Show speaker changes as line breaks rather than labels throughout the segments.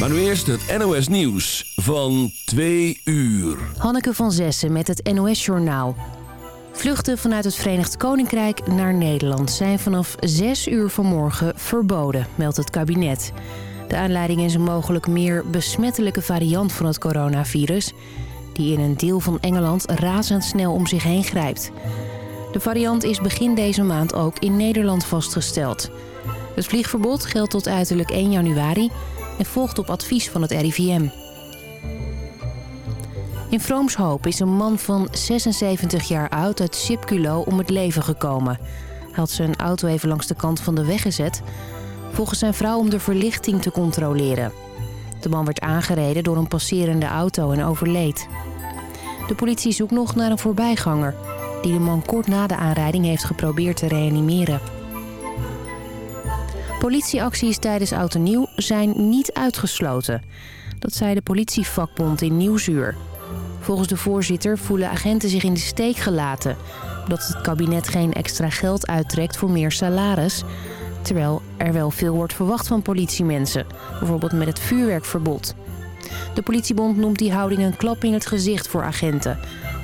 Maar nu eerst het NOS Nieuws van 2 uur.
Hanneke van Zessen met het NOS Journaal. Vluchten vanuit het Verenigd Koninkrijk naar Nederland zijn vanaf 6 uur vanmorgen verboden, meldt het kabinet. De aanleiding is een mogelijk meer besmettelijke variant van het coronavirus... die in een deel van Engeland razendsnel om zich heen grijpt. De variant is begin deze maand ook in Nederland vastgesteld. Het vliegverbod geldt tot uiterlijk 1 januari en volgt op advies van het RIVM. In Vroomshoop is een man van 76 jaar oud uit Sipculo om het leven gekomen. Hij had zijn auto even langs de kant van de weg gezet... volgens zijn vrouw om de verlichting te controleren. De man werd aangereden door een passerende auto en overleed. De politie zoekt nog naar een voorbijganger... die de man kort na de aanrijding heeft geprobeerd te reanimeren. Politieacties tijdens Oud en Nieuw zijn niet uitgesloten. Dat zei de politievakbond in Nieuwsuur. Volgens de voorzitter voelen agenten zich in de steek gelaten... omdat het kabinet geen extra geld uittrekt voor meer salaris... terwijl er wel veel wordt verwacht van politiemensen. Bijvoorbeeld met het vuurwerkverbod. De politiebond noemt die houding een klap in het gezicht voor agenten...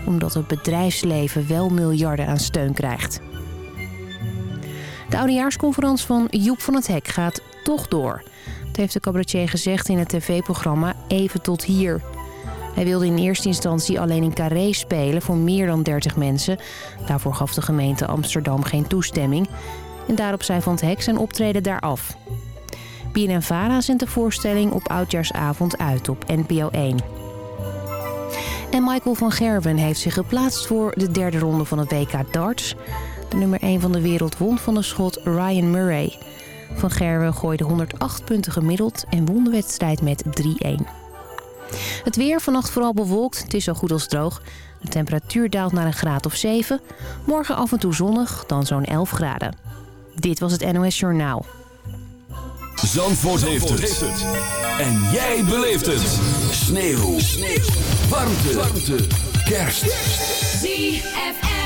omdat het bedrijfsleven wel miljarden aan steun krijgt. De oudejaarsconferentie van Joep van het Hek gaat toch door. Dat heeft de cabaretier gezegd in het tv-programma Even tot hier. Hij wilde in eerste instantie alleen in Carré spelen voor meer dan 30 mensen. Daarvoor gaf de gemeente Amsterdam geen toestemming. En daarop zei Van het Hek zijn optreden daar af. BNN-Vara zendt de voorstelling op Oudjaarsavond uit op NPO 1. En Michael van Gerwen heeft zich geplaatst voor de derde ronde van het WK darts. Nummer 1 van de wereld won van de schot Ryan Murray. Van Gerwen gooide 108 punten gemiddeld en won de wedstrijd met 3-1. Het weer vannacht vooral bewolkt, het is zo goed als droog. De temperatuur daalt naar een graad of 7. Morgen af en toe zonnig, dan zo'n 11 graden. Dit was het NOS Journaal.
Zandvoort, heeft, het. En jij beleeft het. Sneeuw. Sneeuw. Warmte. Warmte. Kerst.
ZFM.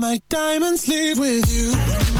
My diamonds leave with you.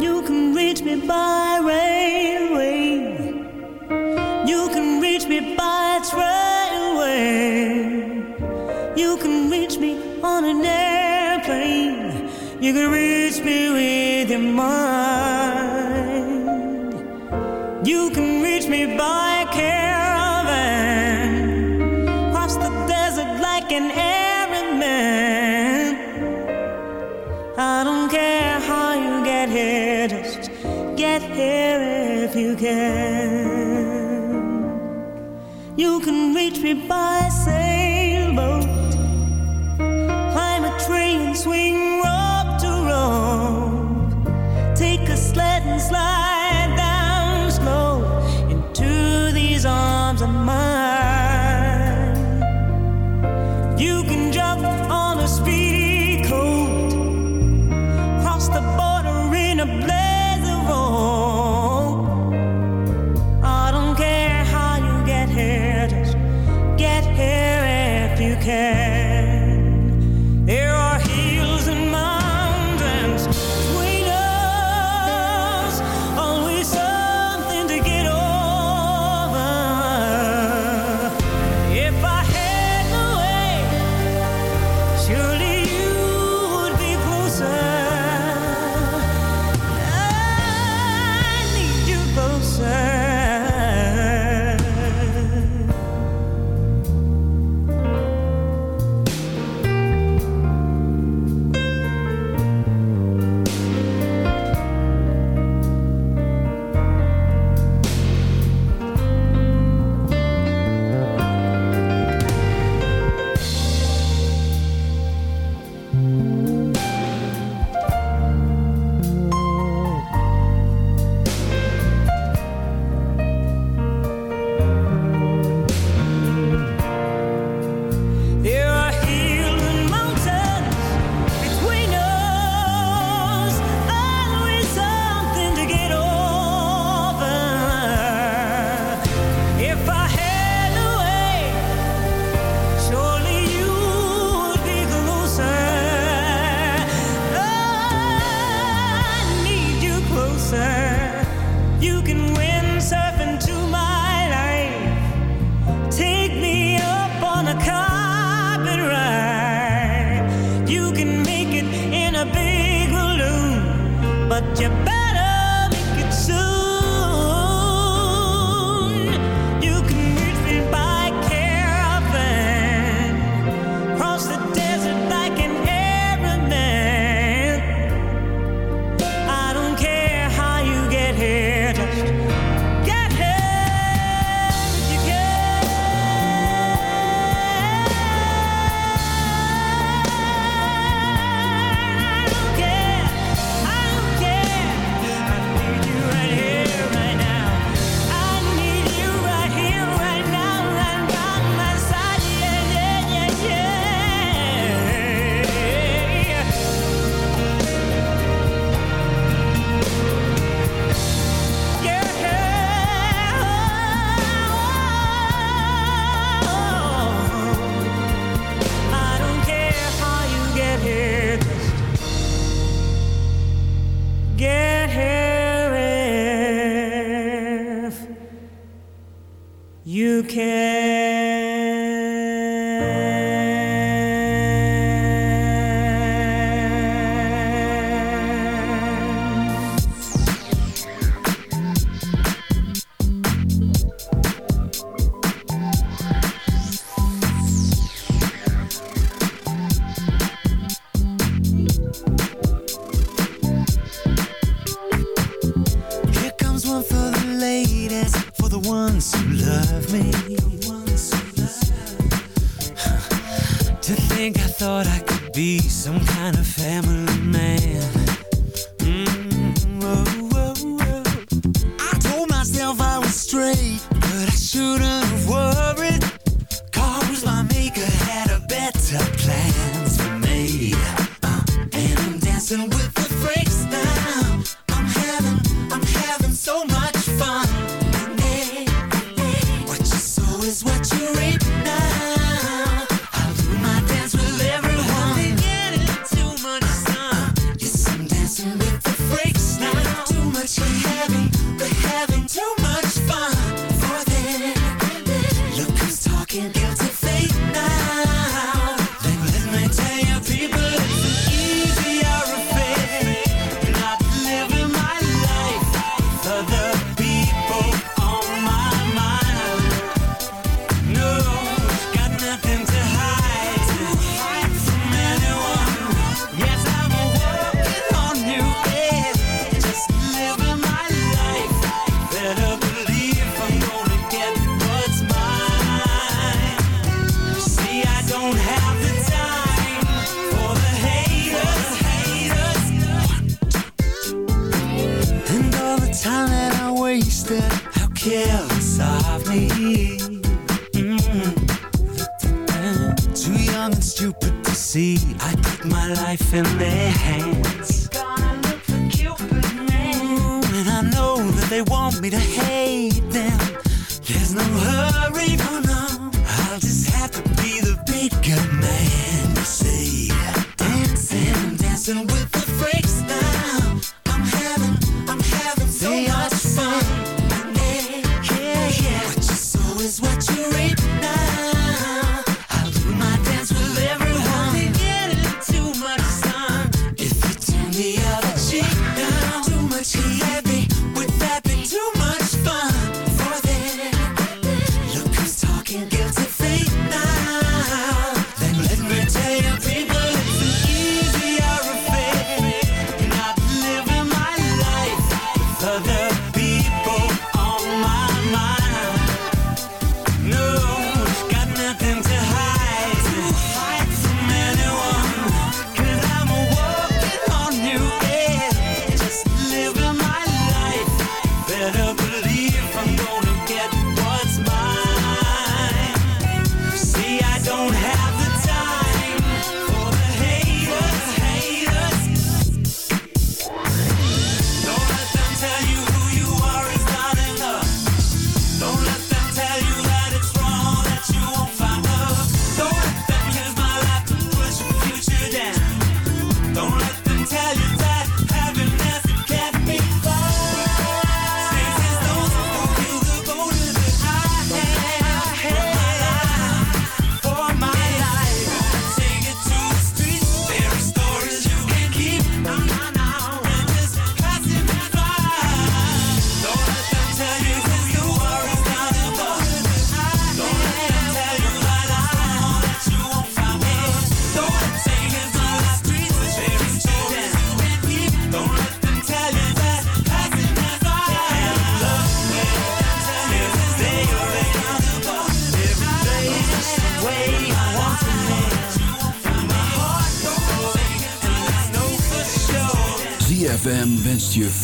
You
can reach me by railway. You can reach me by railway. You can reach me on an airplane. You can reach me with your mind. You can reach me by if you can. You can
reach me
by sailboat. In their hands.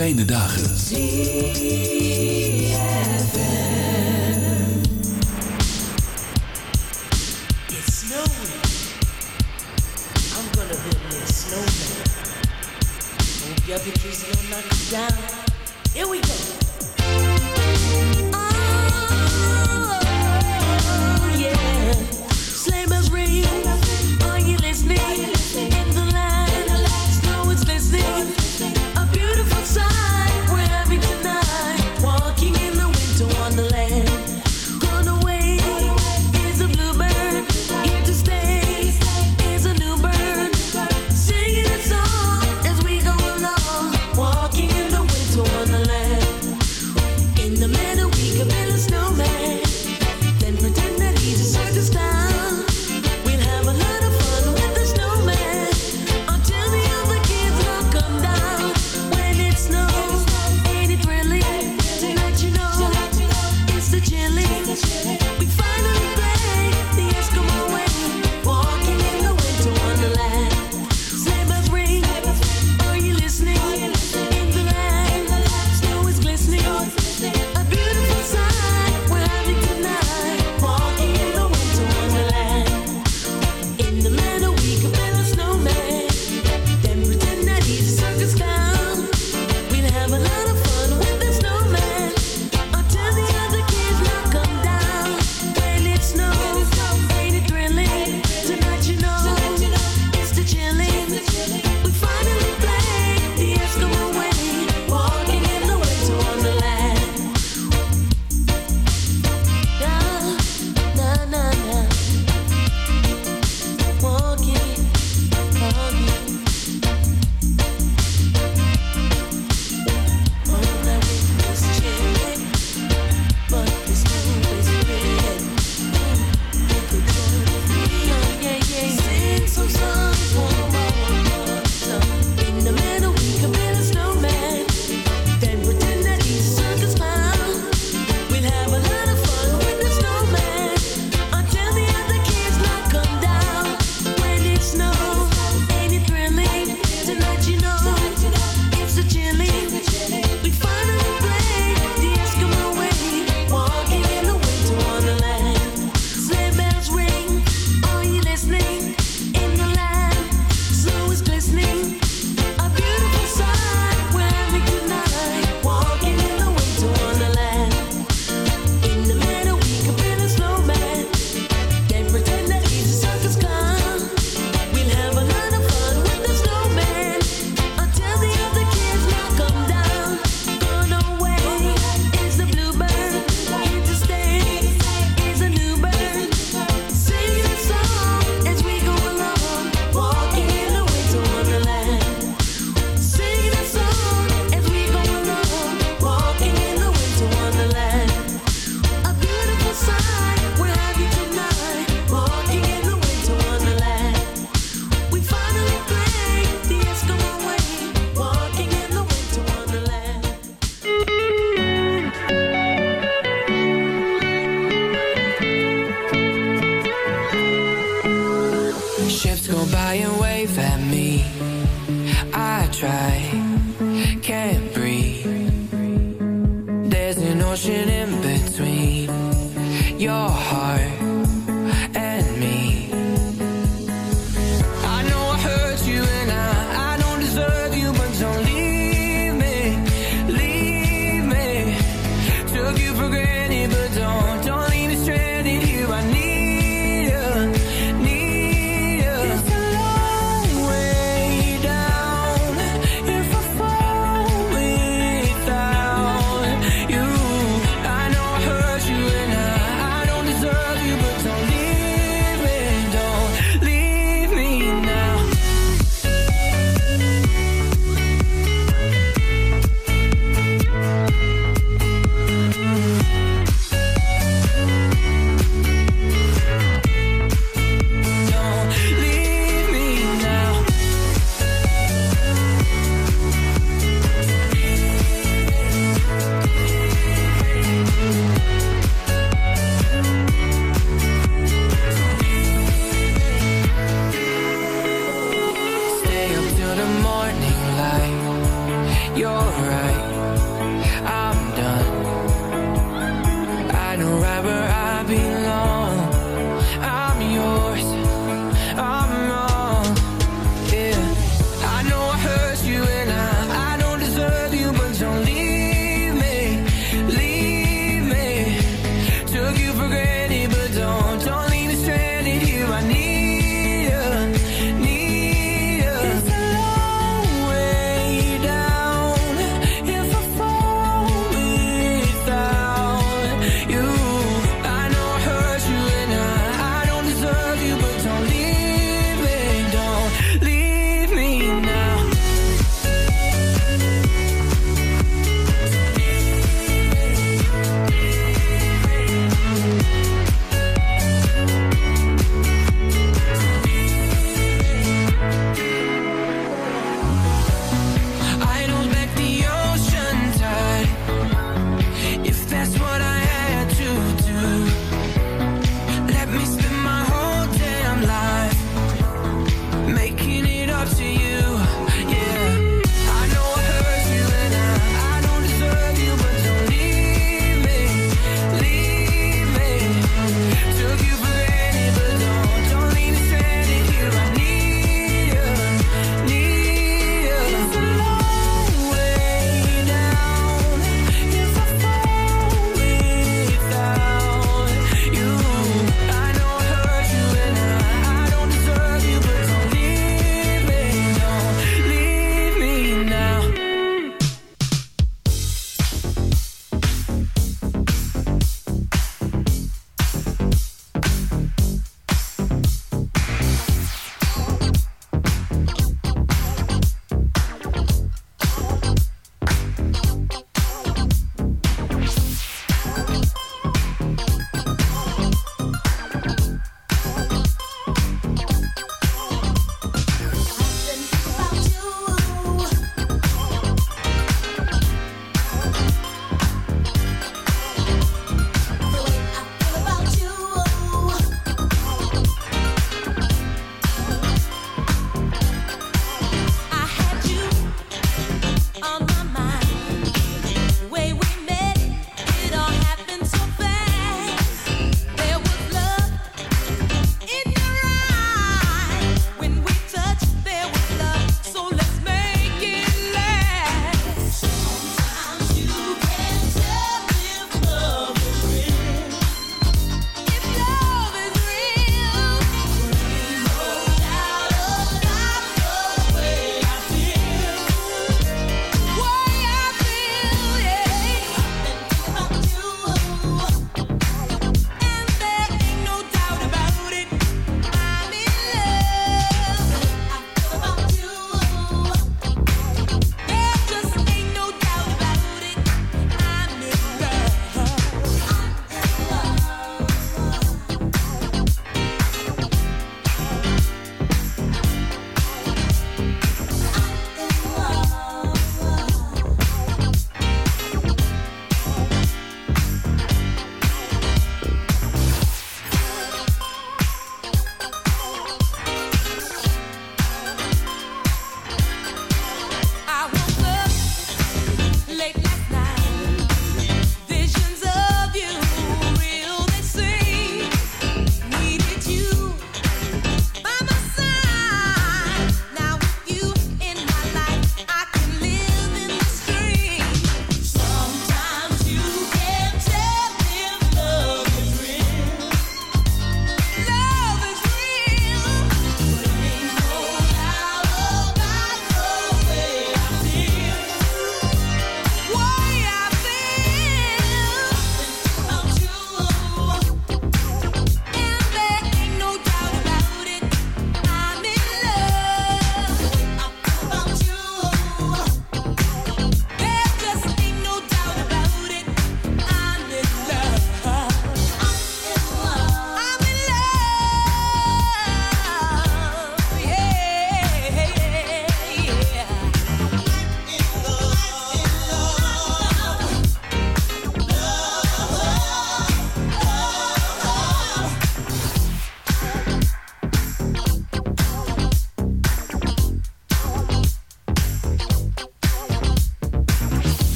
Fijne dagen.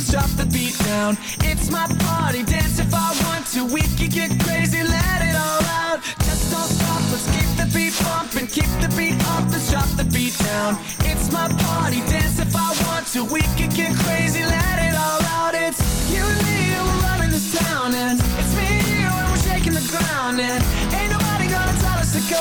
Let's drop the beat down. It's my party, dance if I want to. We can get crazy, let it all out. Just don't stop. Let's keep the beat pumping, keep the beat up. Let's drop the beat down. It's my party, dance if I want to. We can get crazy, let it all out. It's you and me, we're running this town, and it's me and you, and we're shaking the ground, and ain't nobody gonna tell us to go,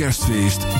kerstfeest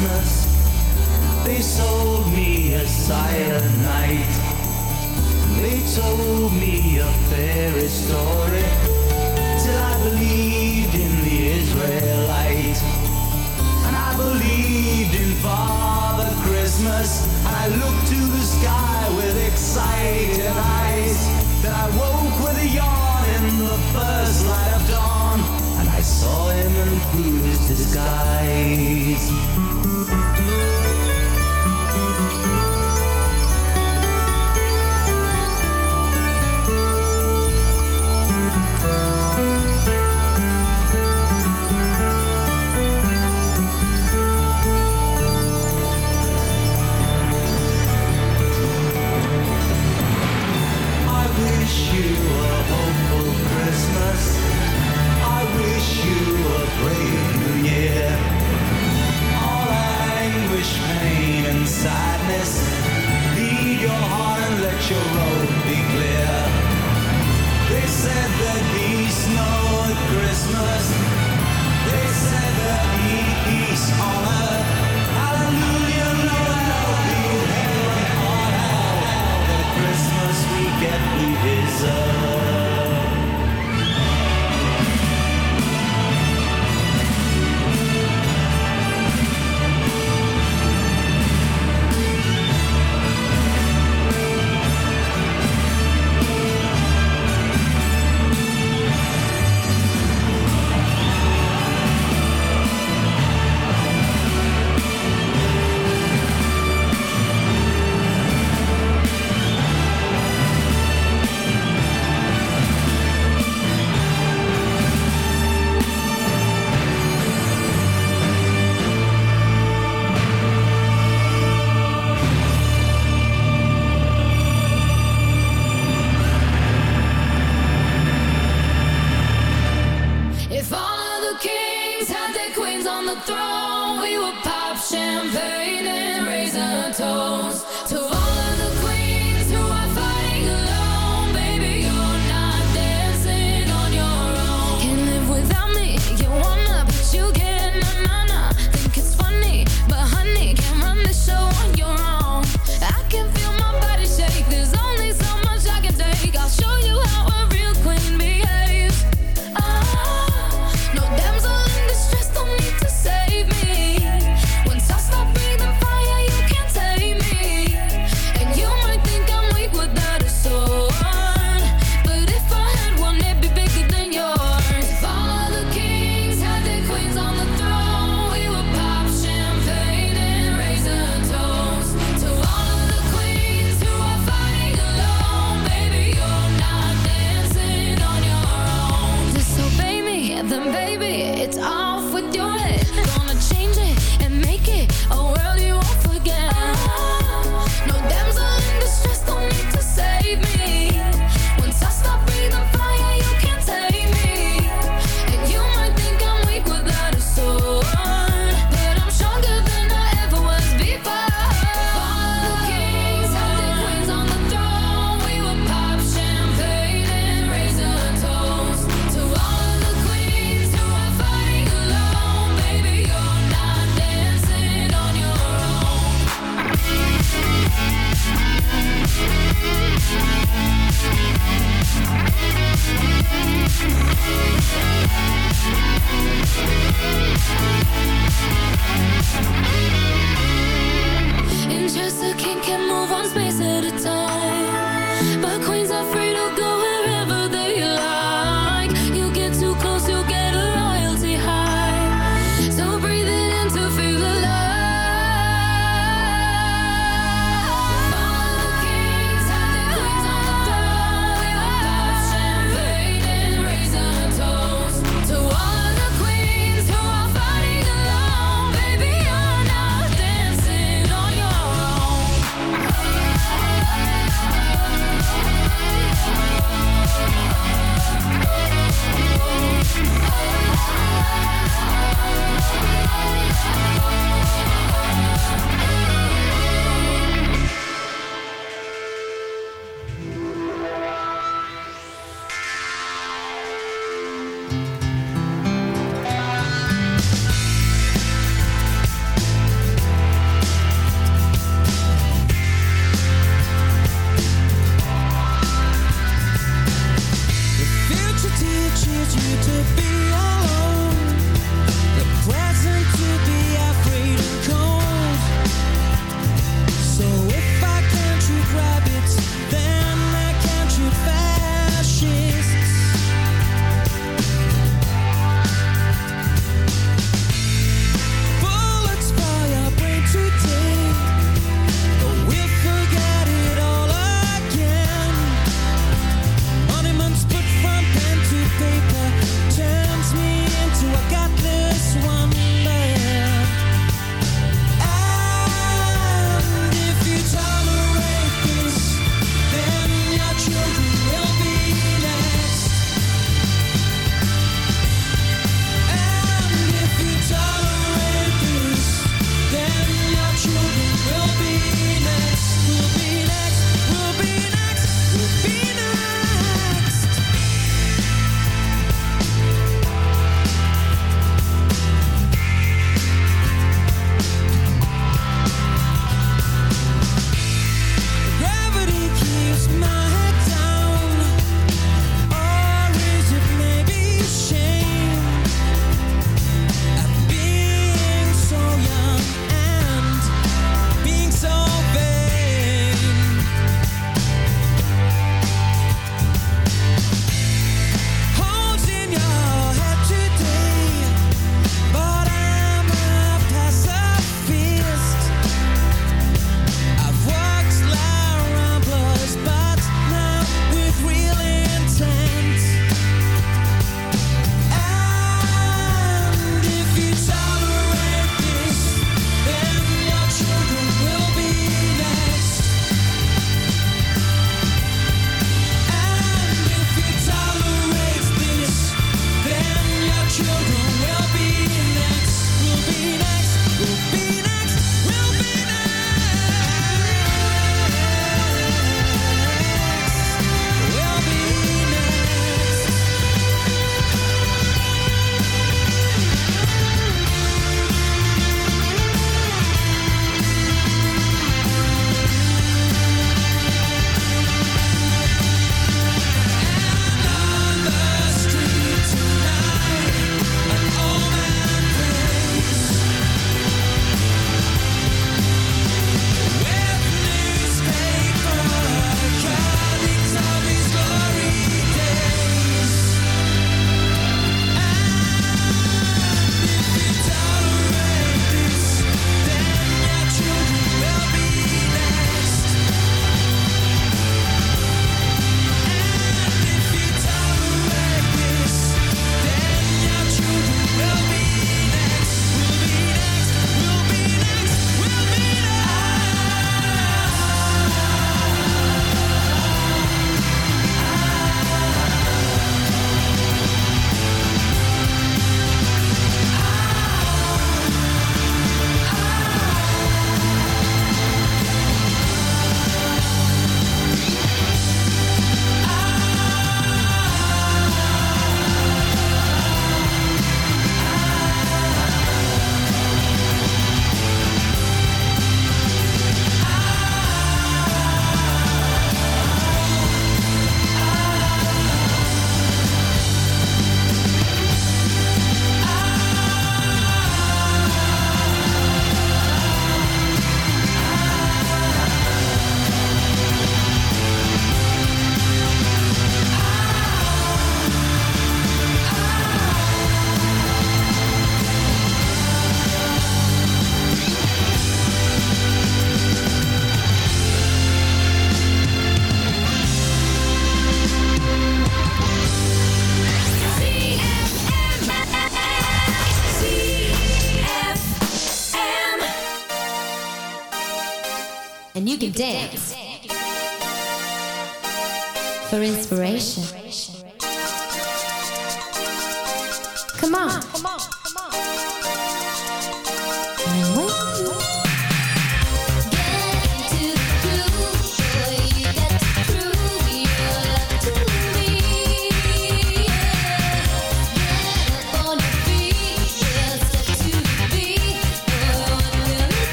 Christmas. They sold me a silent night. They told me a fairy story till I believed in the Israelite. And I believed in Father Christmas. And I looked to the sky with excited eyes. Then I woke with a yawn in the first light of dawn. And I saw him and through his disguise. Your road be clear. They said Christmas. They said on earth. Hallelujah, on Christmas we get we deserve.